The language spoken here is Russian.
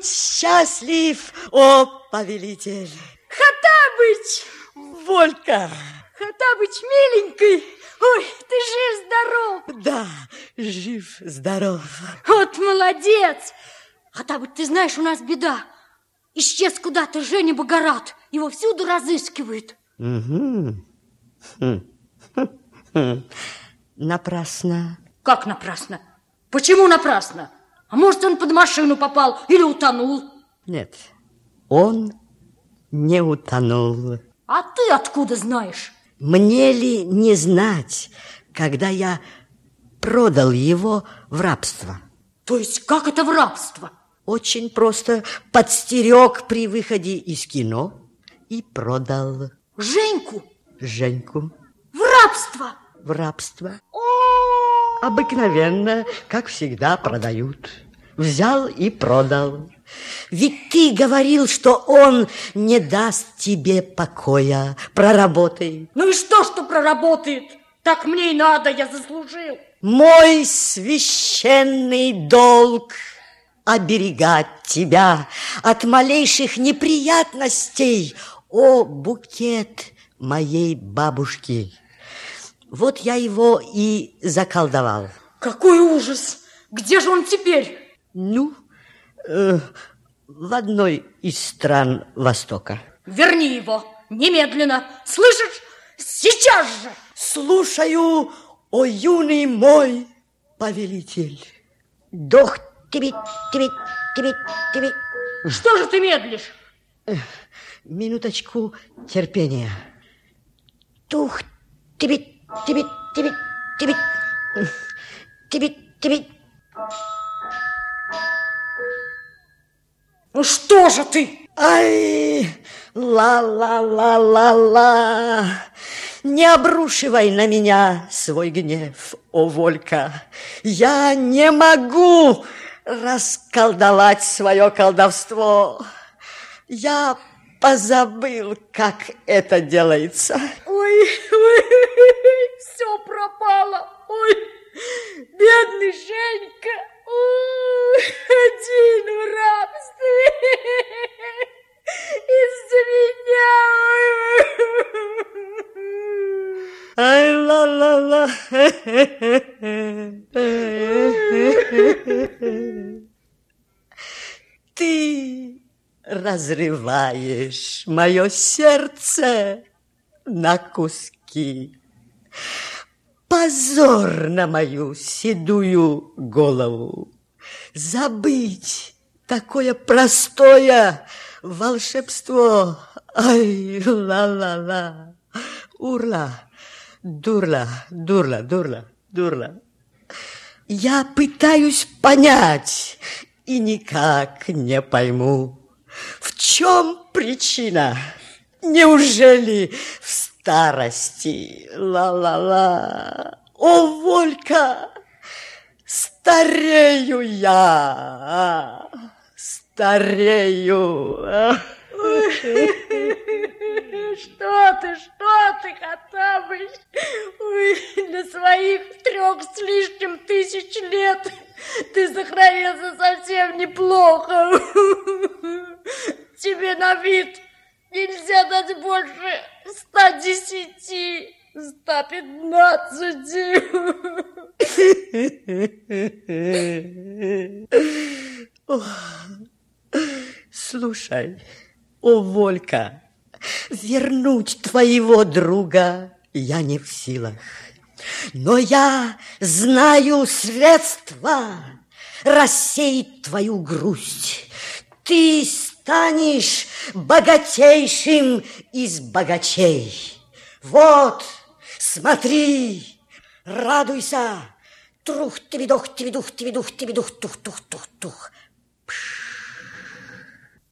счастлив, о повелитель. Хатабыч! Волька! Хатабыч, миленький, ой, ты жив-здоров. Да, жив-здоров. Вот молодец. Хатабыч, ты знаешь, у нас беда. Исчез куда-то Женя Богорат. Его всюду разыскивают. Угу. Напрасно. Как напрасно? Почему напрасно? А может, он под машину попал или утонул? Нет, он не утонул. А ты откуда знаешь? Мне ли не знать, когда я продал его в рабство? То есть как это в рабство? Очень просто подстерег при выходе из кино и продал. Женьку? Женьку. В рабство? В рабство. Обыкновенно, как всегда, продают. Взял и продал. Ведь ты говорил, что он не даст тебе покоя. Проработай. Ну и что, что проработает? Так мне и надо, я заслужил. Мой священный долг оберегать тебя от малейших неприятностей, о букет моей бабушки. Вот я его и заколдовал. Какой ужас! Где же он теперь? Ну, э, в одной из стран Востока. Верни его немедленно. Слышишь? Сейчас же! Слушаю, о юный мой повелитель. Дох тебе, тебе, тебе, тебе. Что же ты медлишь? Минуточку терпения. Тух тебе, тебе, тебе, тебе, тебе, тебе. Ну что же ты? Ай, ла-ла-ла-ла-ла. Не обрушивай на меня свой гнев, о Волька. Я не могу расколдовать свое колдовство. Я позабыл, как это делается. Ой, все пропало. Ой, бедный Женька. Один в рабстве. Из-за меня. Ай, ла-ла-ла. Ты разрываешь мое сердце на куски. Позор на мою седую голову. Забыть такое простое волшебство. Ай, ла-ла-ла. Урла, дурла, дурла, дурла, дурла. Я пытаюсь понять и никак не пойму, в чем причина. Неужели в старости? Ла-ла-ла. О, Волька, старею я, старею. Что ты, что ты, Хаттабыч? Ой, для своих трех с лишним тысяч лет ты сохранился совсем неплохо. Тебе на вид нельзя дать больше ста десяти, ста пятнадцати. Слушай, о, Волька, вернуть твоего друга я не в силах. Но я знаю средства рассеять твою грусть. Ты станешь богатейшим из богачей. Вот, смотри, радуйся. Трух, тебе дух, тебе дух, тебе дух, тебе дух, тух, тух, тух, тух. Пш.